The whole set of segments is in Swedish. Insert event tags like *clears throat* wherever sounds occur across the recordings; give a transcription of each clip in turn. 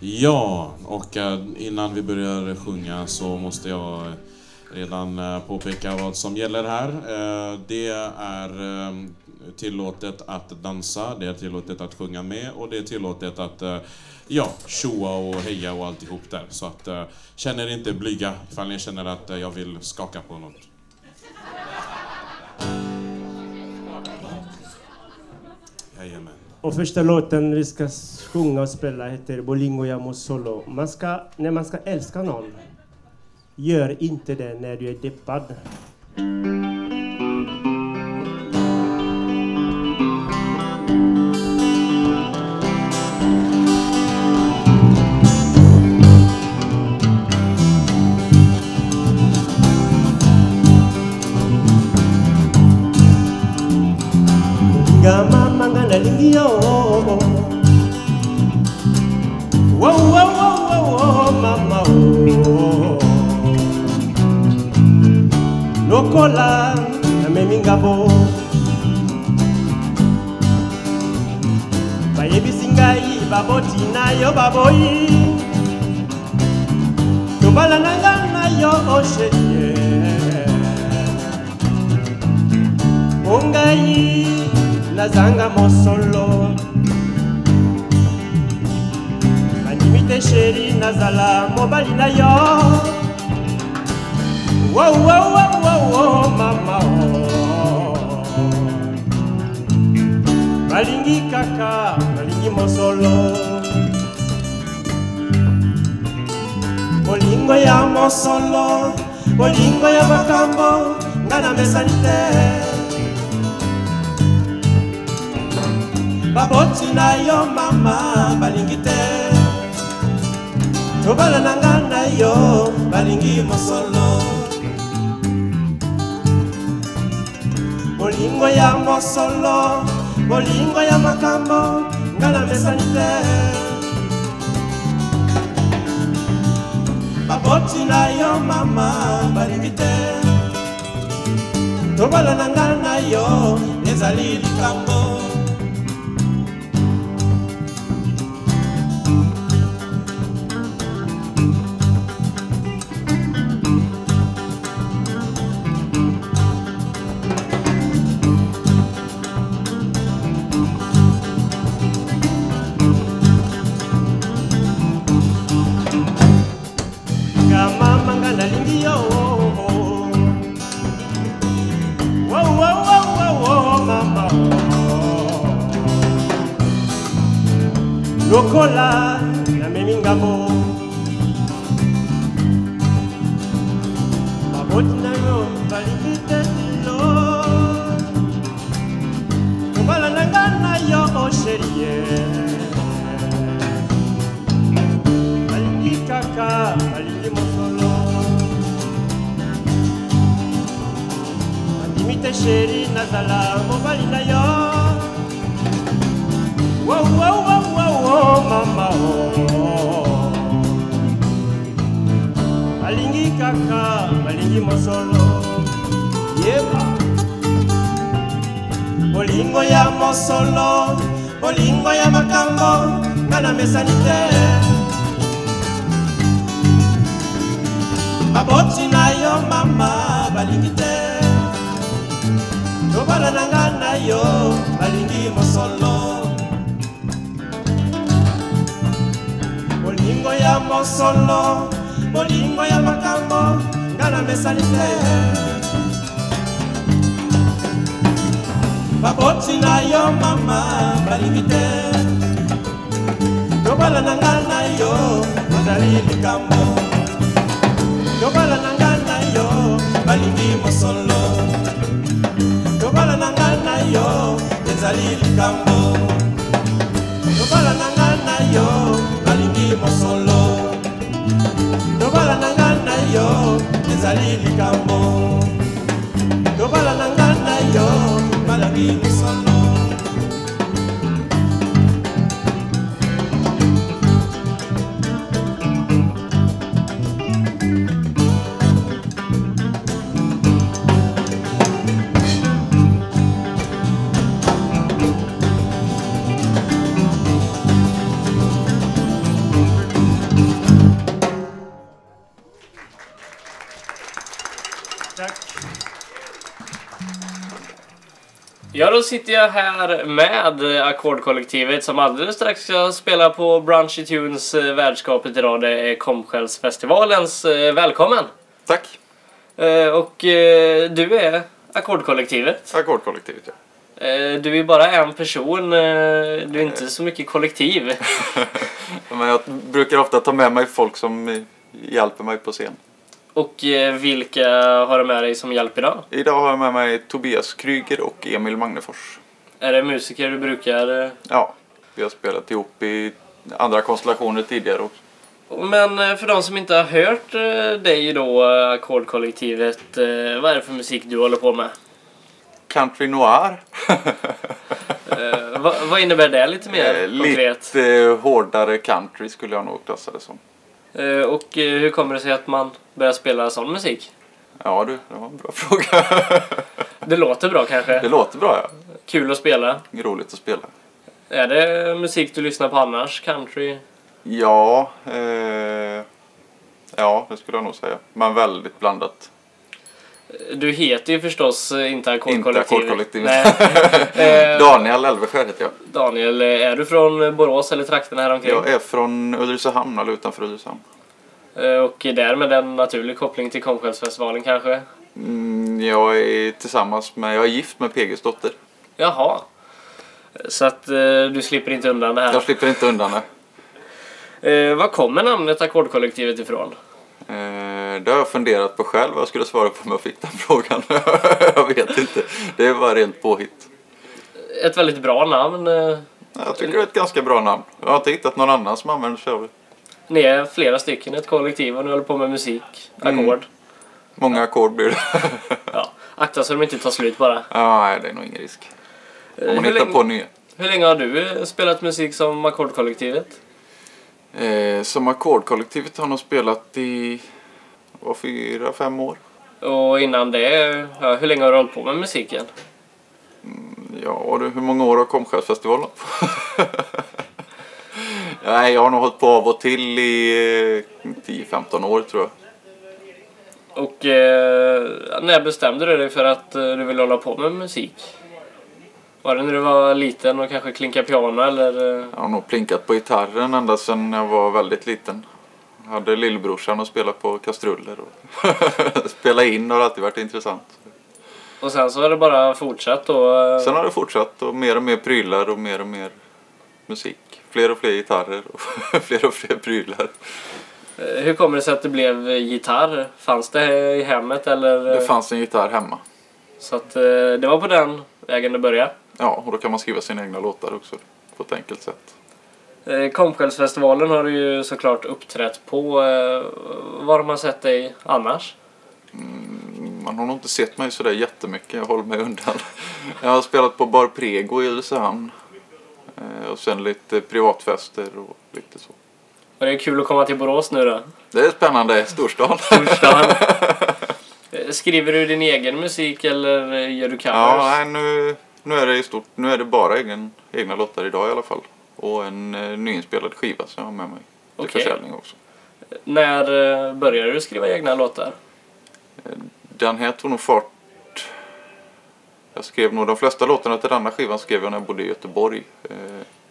Ja, och eh, innan vi börjar sjunga så måste jag eh, redan eh, påpeka vad som gäller här. Det är tillåtet att dansa, det är tillåtet att sjunga med och det är tillåtet att ja, tjoa och heja och alltihop där. Så att känn er inte blyga ifall ni känner att jag vill skaka på något. Jajamän. Och första låten vi ska sjunga och spela heter Bolingo Yamo Solo. Man ska, när man ska älska någon, gör inte det när du är deppad. Lokola namemi ngabo. Bayebisi ngai baboti na yo baboyi. Tobala na nga na yo osheye ongai nazanga mosolo. Bandimi te sheri nazala mobali na yo wow, wow, wow, wow, wow, mama oh. balingi kaka balingi mosolo. Bolingo ya mosolo bolingo ya makambo nga na mesani te. Baboti na yo mama balingi te. Tobala na nga na yo balingi mosolo bolingo ya mosolo bolingo ya makambo nga na mesani te. Baboti na yo mama balingi te. Tobala na nga na yo ezali likambo kaka balingi mosolo. Yeba. Bolingo ya mosolo bolingo ya makambo nga na mesani te. Baboti na yo mama balingi te. Tobala na nga na yo balingi mosolo. Bolingo ya mosolo bolingo ya makambo nga na mesani te. Baboti na yo mama balingi te. Tobala na nga na yo ozali likambo. Tobala na nga na yo balingi mosolo. Tobala na nga na yo ezali likambo. Tobala na nga ficar sitter jag här med Ackordkollektivet som alldeles strax ska spela på Brunchy Tunes eh, värdskapet idag. Det är Komskällsfestivalens. Eh, Välkommen! Tack. Eh, Och du är Ackordkollektivet. Ackordkollektivet, ja. Du är bara en person. Du är inte så mycket kollektiv. *laughs* Men jag brukar ofta ta med mig folk som hjälper mig på scen. Och eh, vilka har du med dig som hjälp idag? Idag har jag med mig Tobias Kryger och Emil Magnefors. Är det musiker du brukar... eh, Ja, vi har spelat ihop i andra konstellationer tidigare också. Men eh, för de som inte har hört dig då, Ackordkollektivet, vad är det för musik du håller på med? Country Noir. *laughs* Vad, vad innebär det lite mer konkret? Lite hårdare country skulle jag nog klassa det som. Och hur kommer det sig att man börjar spela sån musik? Ja du, det var en bra fråga. *laughs* Det låter bra kanske? Det låter bra ja. Kul att spela. Roligt att spela. Är det musik du lyssnar på annars? Country? Ja, eh, ja det skulle jag nog säga. Men väldigt blandat. Du heter ju förstås inte Ackordkollektivet. Inte Ackordkollektivet. *laughs* Eh, Daniel Elveskär heter jag. Daniel, är du från Borås eller trakterna här omkring? Jag är från Ulricehamn eller utanför Ulricehamn. Eh, Och därmed en naturlig koppling till Komskällsfestivalen kanske? Mm, jag är tillsammans med, jag är gift med PGs dotter. Jaha. Så att eh, du slipper inte undan det här. Jag slipper inte undan det. Eh, var kommer namnet Ackordkollektivet ifrån? Eh, det har jag funderat på själv vad jag skulle svara på om jag fick den *laughs* frågan. jag vet inte. Det bara rent påhitt. Ett väldigt bra namn. eh. Jag tycker det är ett ganska bra namn. Jag har inte hittat någon annan som använder sig av det. Ni är flera stycken, ett kollektiv och ni håller på med musik, ackord. Mm. Många ackord blir det. *laughs* Ja. Akta så de inte tar slut bara. ja, nej, det är nog ingen risk. Eh, Om man hur, hittar länge, på nya. hur länge har du eh, spelat musik som Ackordkollektivet? Eh, som ackordkollektivet har nog spelat i vad, fyra, fem år. Och innan det, ja, hur länge har du hållit på med musiken? Ja, du, hur många år har Komskärsfestivalen *laughs* Nej, jag har nog hållit på av och till i eh, 10-15 år tror jag. Och eh, när bestämde du dig för att eh, du ville hålla på med musik? Var det när du var liten och kanske klinka piano eller? eh, Jag har nog plinkat på gitarren ända sedan jag var väldigt liten. Jag hade lillbrorsan och spelade på kastruller. Och *laughs* spela in har alltid varit intressant. Och sen så har det bara fortsatt då? eh, Sen har det fortsatt och mer och mer prylar och mer och mer musik. Fler och fler gitarrer och *laughs* fler och fler prylar. eh, Hur kommer det sig att det blev gitarr? Fanns det i hemmet eller? Det fanns en gitarr hemma. Så att eh, det var på den vägen det började. Ja, och då kan man skriva sina egna låtar också på ett enkelt sätt. Eh, Komskällsfestivalen har du ju såklart uppträtt på. Var har man sett dig annars? Man har nog inte sett mig sådär jättemycket, jag håller mig undan. *laughs* Jag har spelat på Bar Prego i Ulricehamn. Eh, Och sen lite privatfester och lite så. Och det är kul att komma till Borås nu då. Det är spännande, storstan. Torsdagen. *laughs* Eh, Skriver du din egen musik eller eh, gör du covers? Ja, nej, nu, nu är det i stort, nu är det bara egen, egna låtar idag i alla fall. Och en eh, nyinspelad skiva som jag har med mig till Okej. försäljning också. När eh, började du skriva egna låtar? Den här tog nog fart... Jag skrev nog de flesta låtarna till denna skivan skrev jag när jag bodde i Göteborg. Eh,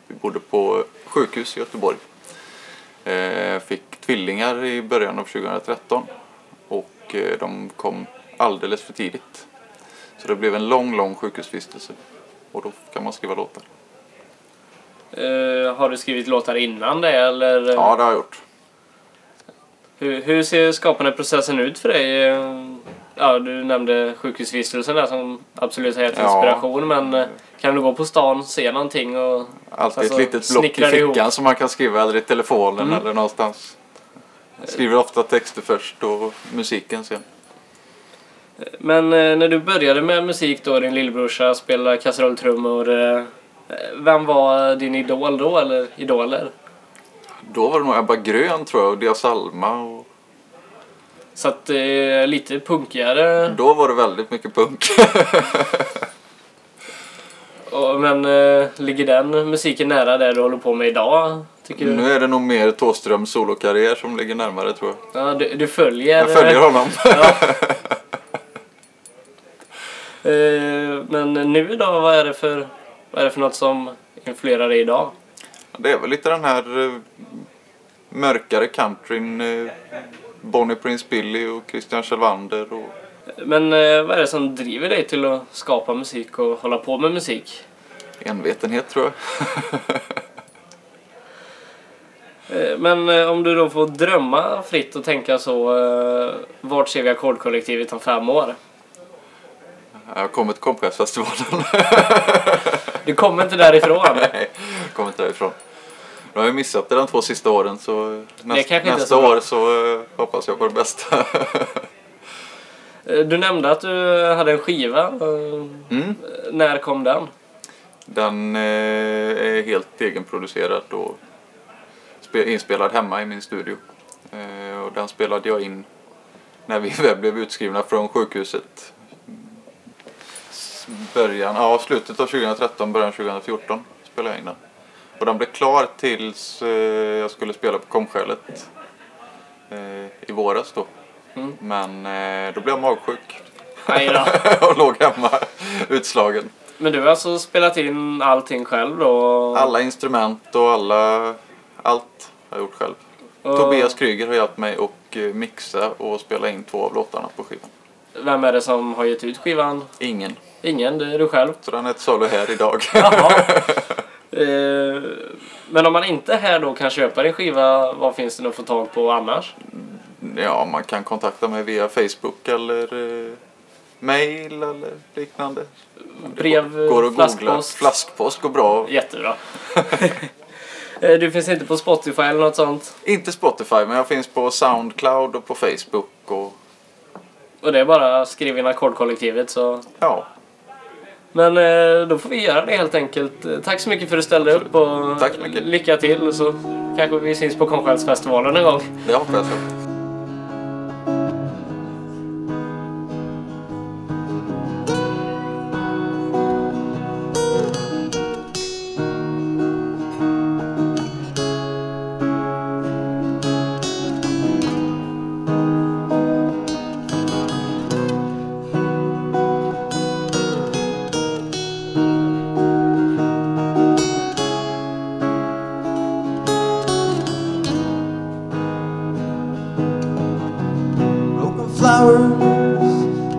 vi bodde på sjukhus i Göteborg. Eh, fick tvillingar i början av 2013 och eh, de kom alldeles för tidigt. Så det blev en lång, lång sjukhusvistelse och då kan man skriva låtar. Eh, har du skrivit låtar innan det eller? Ja, det har jag gjort. Hur, hur ser skapandeprocessen ut för dig? Ja, du nämnde sjukhusvistelsen där som absolut gett Ja. inspiration men eh, kan du gå på stan, se någonting och Alltid Alltså, ett litet block i fickan ihop. som man kan skriva eller i telefonen Mm. eller någonstans. Jag skriver ofta texter först och musiken sen. Men eh, när du började med musik då, din lillbrorsa spelade kasserolltrummor. Eh, vem var din idol då, eller idoler? Då var det nog Ebba Grön tror jag och Dia Salma. Så att eh, lite punkigare. då var det väldigt mycket punk. *laughs* Och, men eh, ligger den musiken nära det du håller på med idag? Tycker du? nu är det nog mer Thåströms solokarriär som ligger närmare tror jag. Ja, du, du följer... Jag följer honom. *laughs* Ja. Eh, *laughs* Eh, men nu då, vad är det för, vad är det för något som influerar dig idag? Det är väl lite den här eh, mörkare countryn. Bonnie Prince Billy och Christian Kjellvander. Och, Men eh, vad är det som driver dig till att skapa musik och hålla på med musik? envetenhet tror jag. *laughs* Eh, Men eh, om du då får drömma fritt och tänka så, eh, vart ser vi ackordkollektivet om fem år? Jag kommit till Kompressfestivalen. Du kommer inte därifrån. *laughs* Nej, kommer inte därifrån. Nu har jag missat det de två sista åren så näst, nästa så år så eh, hoppas jag på det bästa. Eh, Du nämnde att du hade en skiva. Eh, Mm. När kom den? Den är helt egenproducerad och spe- inspelad hemma i min studio. Och den spelade jag in när vi *laughs* väl blev utskrivna från sjukhuset. Början, ja, slutet av 2013, början 2014 spelade jag in den. Och den blev klar tills eh, jag skulle spela på Komskälet eh, i våras då. Mm. Men eh, då blev jag magsjuk *laughs* och låg hemma utslagen. Men du har alltså spelat in allting själv då? Alla instrument och alla, allt har jag gjort själv. Och Tobias Kryger har hjälpt mig att mixa och spela in två av låtarna på skivan. Vem är det som har gett ut skivan? Ingen. Ingen, det är du själv. Så den är ett salu här idag. Jaha. *laughs* Eh, Men om man inte här då kan köpa din skiva, vad finns det att få tag på annars? ja, man kan kontakta mig via Facebook eller eh, mail eller liknande. Brev, går, att googla. flaskpost. Flaskpost går bra. Jättebra. *laughs* Eh, Du finns inte på Spotify eller något sånt? Inte Spotify, men jag finns på Soundcloud och på Facebook. Och, Och det är bara att skriva in ackordkollektivet så... ja, Men eh, då får vi göra det helt enkelt. Tack så mycket för att du ställde upp och Tack så mycket. lycka till så kanske vi syns på Konstnärsfestivalen en gång. det hoppas jag.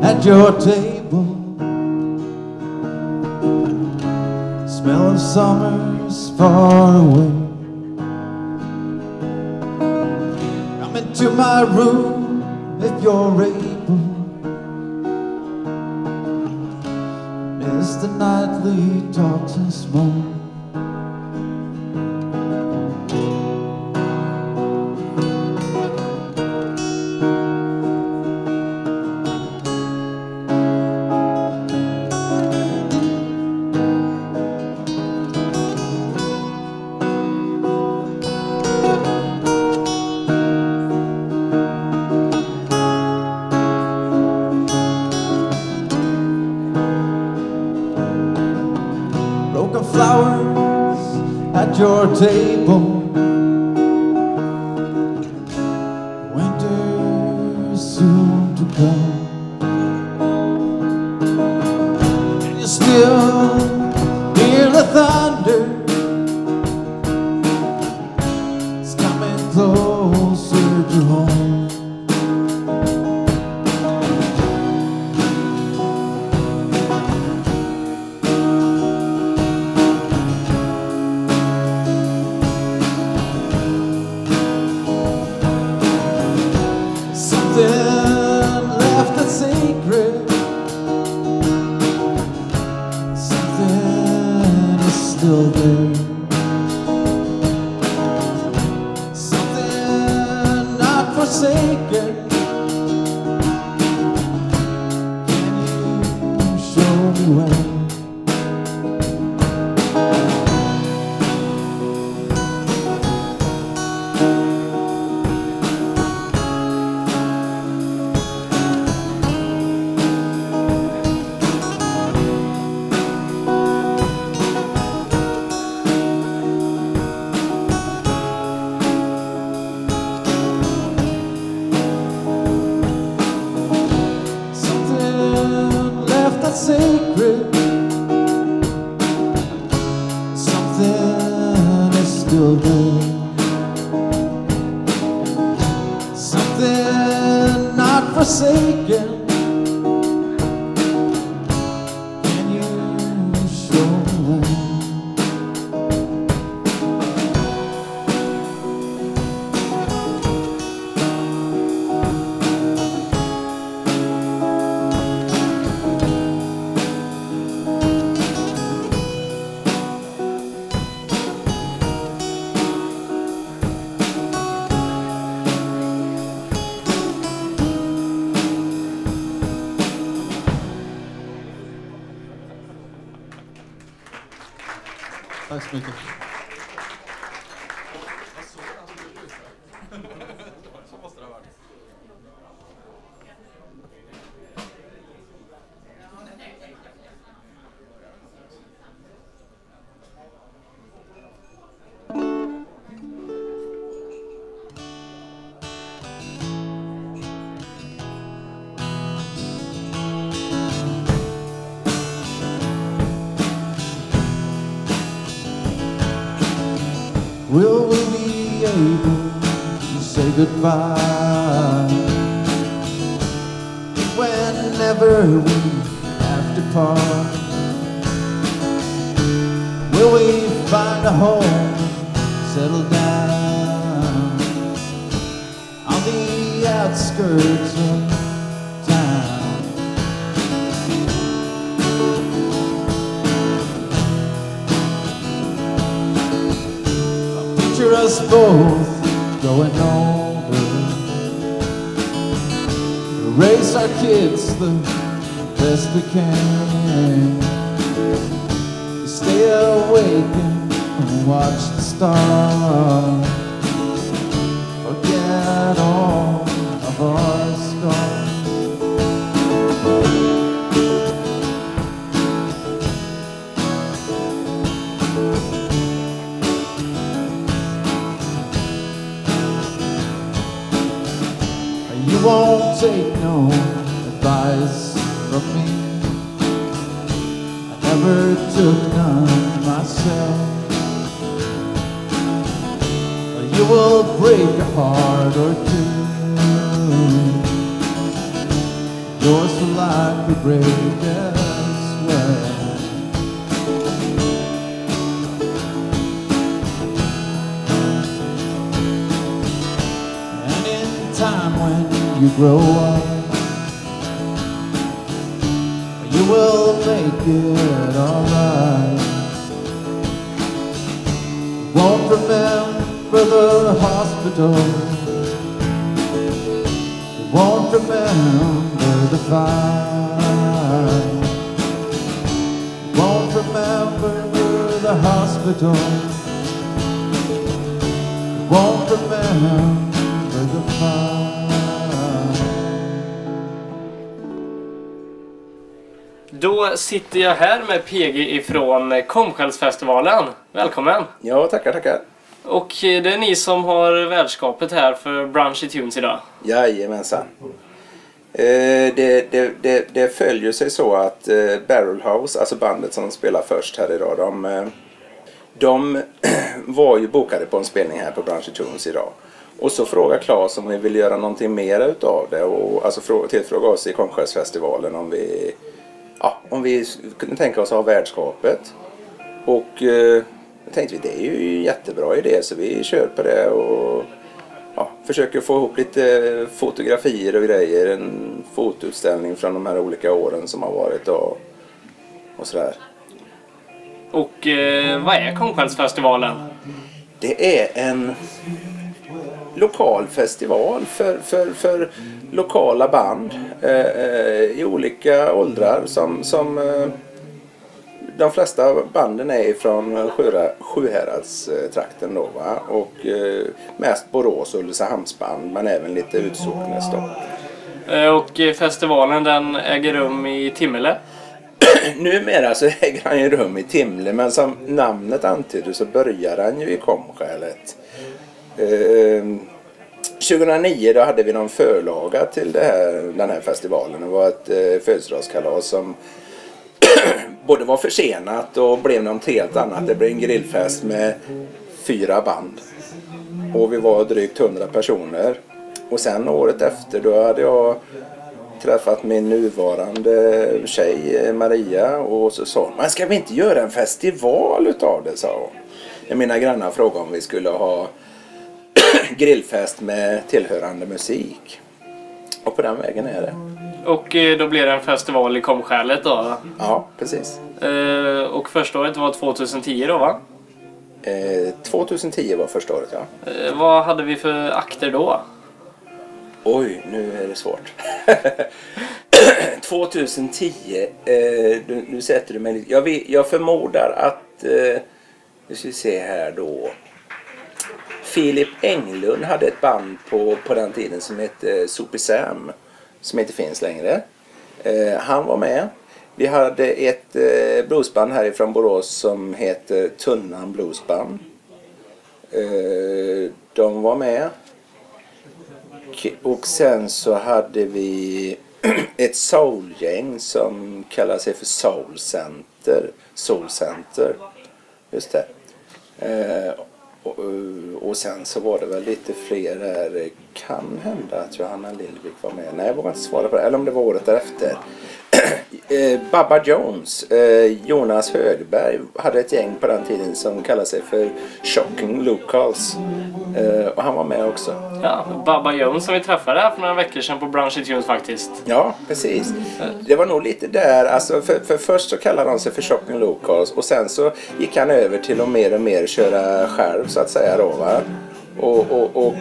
At your table. Smell of summers far away. Come into my room if you're able. Miss the nightly talks and smoke. Flowers at your table. rua Speaker. Will we be able to say goodbye whenever we have to part? Will we find a home, settle down on the outskirts of us both growing older. Raise our kids the best we can. Stay awake and watch the stars. Won't remember the fire. Won't remember the hospital won't remember the fire. Då sitter jag här med PG ifrån Komskällsfestivalen. Välkommen! Ja, tackar, tackar. Och eh, det är ni som har värdskapet här för Brunch i Tunes idag. Jajamensan. Eh, det, det, det, det följer sig så att eh, Barrel House, alltså bandet som spelar först här idag, de, de *clears throat* var ju bokade på en spelning här på Branch Tunes idag. Och så frågar Claes om vi vill göra någonting mer utav det och alltså tillfråga oss i Komskärsfestivalen om vi, ja, om vi kunde tänka oss att ha värdskapet. Och då tänkte vi det är ju en jättebra idé så vi kör på det och ja, försöker få ihop lite fotografier och grejer. En fotoutställning från de här olika åren som har varit och, och sådär. Och eh, vad är Komskällsfestivalen? Det är en lokal festival för, för, för lokala band eh, eh, i olika åldrar som, som eh, de flesta banden är från Sjuhäradstrakten då va? och eh, mest Borås och Ulricehamnsband men även lite Utsocknes då. Eh, och festivalen den äger rum i Timmele. *clears throat* Numera så *laughs* äger han ju rum i Timle men som namnet antyder så börjar han ju i Komskälet. Eh, 2009 då hade vi någon förlaga till det här, den här festivalen. Det var ett eh, födelsedagskalas som *clears throat* både var försenat och blev något helt annat. Det blev en grillfest med fyra band. Och vi var drygt 100 personer. Och sen året efter då hade jag träffat min nuvarande tjej Maria och så sa hon, men ska vi inte göra en festival utav det, sa hon. När mina grannar frågade om vi skulle ha *clears throat* grillfest med tillhörande musik. Och på den vägen är det. Och eh, då blir det en festival i Komskälet då. Ja, precis. Eh, och första året var 2010 då va? Eh, 2010 var första året, ja. Eh, vad hade vi för akter då? Oj, nu är det svårt. *laughs* 2010, eh, nu, sätter du mig lite... Jag, vet, jag förmodar att... Eh, nu ska vi se här då. Filip Englund hade ett band på, på den tiden som hette Soupy Sam. Som inte finns längre. Eh, han var med. Vi hade ett eh, bluesband härifrån Borås som heter Tunnan Bluesband. Eh, de var med. Och- sen så hade vi *clears throat* ett soulgäng som kallar sig för Soul Center. Soul Center. Just det. Eh, och, och sen så var det väl lite fler här. Kan hända att Johanna Lillvik var med. Nej, jag vågar inte svara på det. Eller om det var året därefter. *clears throat* eh, Baba Jones, eh, Jonas Högberg, hade ett gäng på den tiden som kallade sig för Shocking Locals. Eh, och han var med också. Ja, Baba Jones som vi träffade här för några veckor sedan på Brunch Tunes faktiskt. Ja, precis. Det var nog lite där, alltså för, för först så kallade han sig för Shocking Locals och sen så gick han över till att mer och mer köra själv så att säga då va. Och, och, och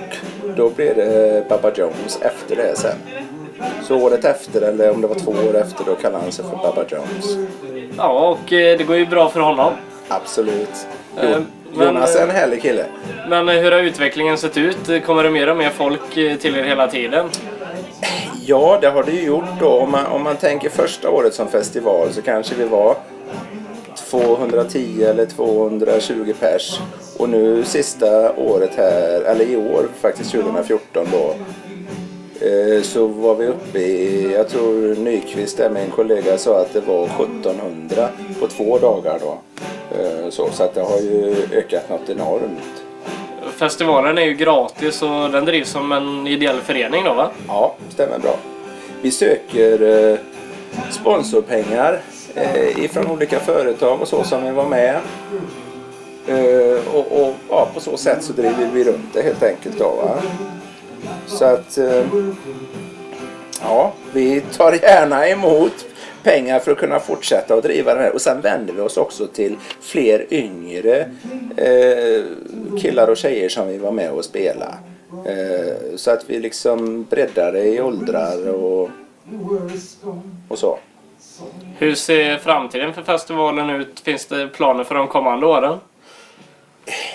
då blev det Baba Jones efter det sen. Så året efter, eller om det var två år efter, då kallade han sig för Baba Jones. Ja, och eh, det går ju bra för honom. Absolut. Eh, Jo, Jonas är en eh, härlig kille. Men hur har utvecklingen sett ut? Kommer det mer och mer folk till er hela tiden? Ja, det har det ju gjort då. Om man, om man tänker första året som festival så kanske vi var 210 eller 220 pers. Och nu sista året här, eller i år faktiskt 2014 då. eh, Så var vi uppe i, jag tror Nyqvist där en kollega sa att det var 1700 på två dagar då. Eh, Så, så att det har ju ökat något enormt. Festivalen är ju gratis och den drivs som en ideell förening då va? Ja, stämmer bra. Vi söker eh, sponsorpengar eh, ifrån olika företag och så som vi var med. Eh, och och ja, på så sätt så driver vi runt det helt enkelt. Då, va? Så att eh, ja, vi tar gärna emot pengar för att kunna fortsätta att driva det här. Och sen vänder vi oss också till fler yngre eh, killar och tjejer som vi var med och spela. Eh, så att vi liksom breddar det i åldrar och, och så. Hur ser framtiden för festivalen ut? Finns det planer för de kommande åren?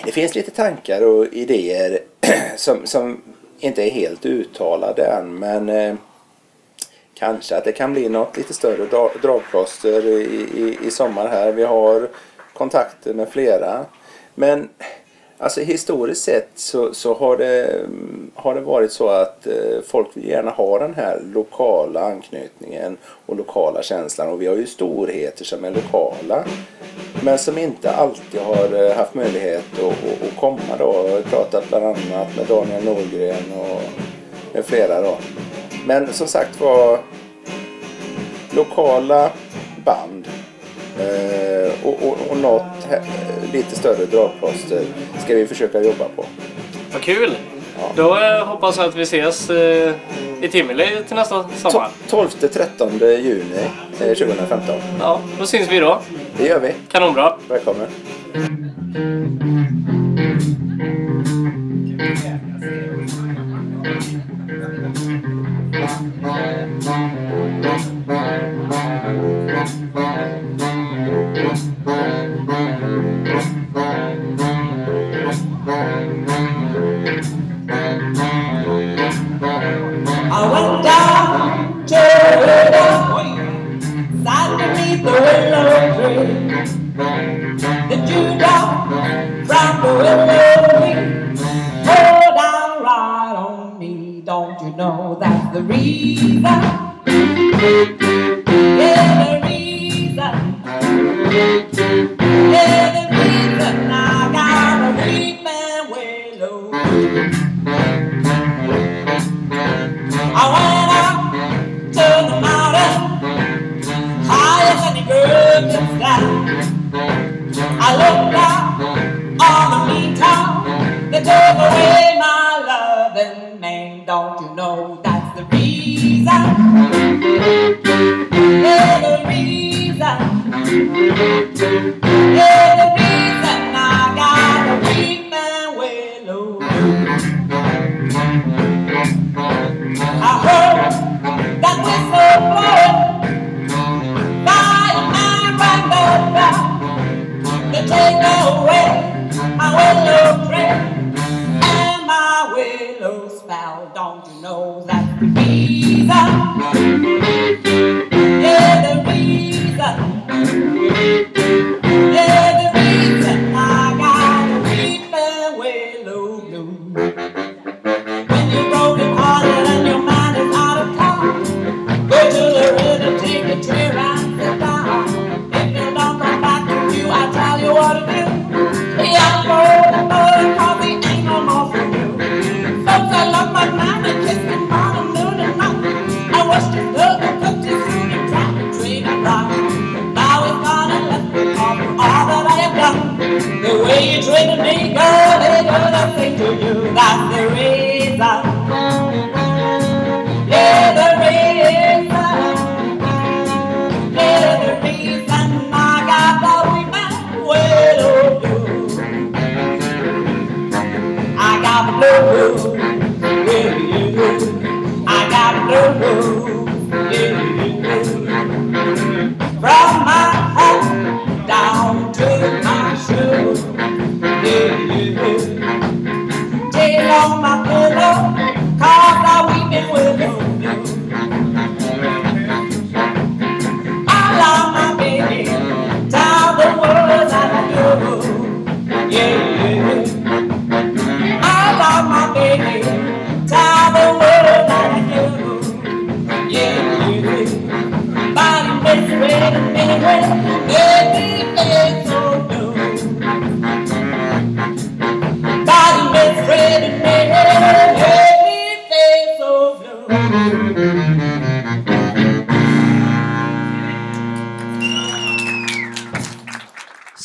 Det finns lite tankar och idéer *clears throat* som, som inte är helt uttalade än men eh, kanske att det kan bli något lite större dra- dragplåster i, i, i sommar här. Vi har kontakter med flera. Men alltså historiskt sett så, så har, det, har det varit så att eh, folk vill gärna ha den här lokala anknytningen och lokala känslan. Och vi har ju storheter som är lokala. Men som inte alltid har eh, haft möjlighet att, att, att komma då. Jag har pratat bland annat med Daniel Norgren och med flera då. Men som sagt var lokala band eh, och, och, och något lite större dragplåster ska vi försöka jobba på. Vad kul! Ja. Då eh, hoppas jag att vi ses eh, i Timmerley till nästa sommar. 12-13 juni eh, 2015. Ja, då syns vi då. Det gör vi. Kanonbra! Välkommen.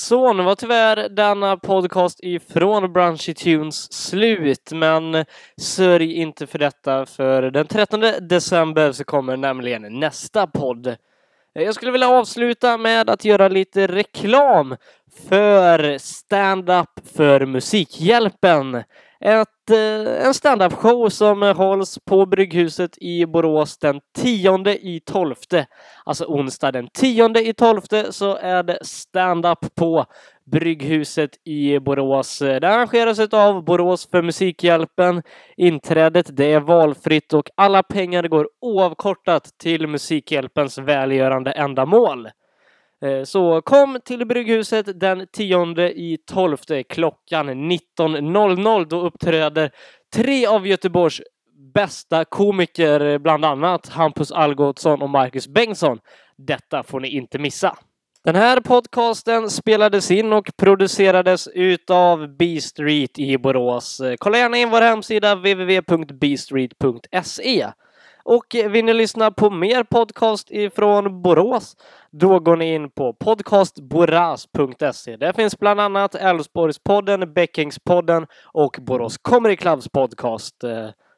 Så, nu var tyvärr denna podcast ifrån Brunchy Tunes slut, men sörj inte för detta, för den 13 december så kommer nämligen nästa podd. Eh, jag skulle vilja avsluta med att göra lite reklam för stand-up för Musikhjälpen. Ett, Eh, en stand-up show som hålls på Brygghuset i Borås den 10 i 12. Alltså onsdag den 10 i 12 så är det stand-up på Brygghuset i Borås. Det arrangeras av Borås för Musikhjälpen. Inträdet det är valfritt och alla pengar går oavkortat till Musikhjälpens välgörande ändamål. Eh, så kom till Brygghuset den 10 i 12 klockan 19.00. Då uppträder tre av Göteborgs bästa komiker, bland annat Hampus Algotsson och Marcus Bengtsson. Detta får ni inte missa. Den här podcasten spelades in och producerades utav B-Street i Borås. Eh, kolla gärna in vår hemsida www.bstreet.se. Och vill ni lyssna på mer podcast ifrån Borås, då går ni in på podcastboras.se. Där finns bland annat Älvsborgspodden, Bäckingspodden och Borås Comedy Clubs podcast. Eh,